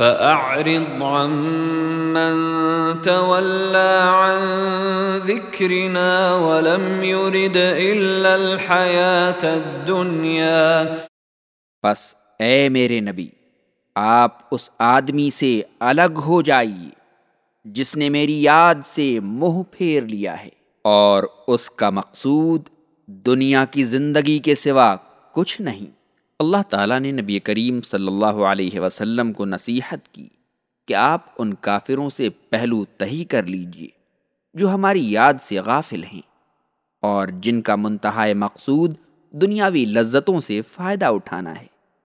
فأعرض عن من تولى عن ذكرنا ولم يرد إلا الحياة الدنيا۔ بس اے میرے نبی، آپ اس آدمی سے الگ ہو جائیے جس نے میری یاد سے منہ پھیر لیا ہے۔ اور اس کا مقصود دنیا کی زندگی کے سوا کچھ نہیں۔ اللہ تعالیٰ نے نبی کریم صلی اللہ علیہ وسلم کو نصیحت کی کہ آپ ان کافروں سے پہلو تہی کر لیجیے جو ہماری یاد سے غافل ہیں اور جن کا منتہا مقصود دنیاوی لذتوں سے فائدہ اٹھانا ہے۔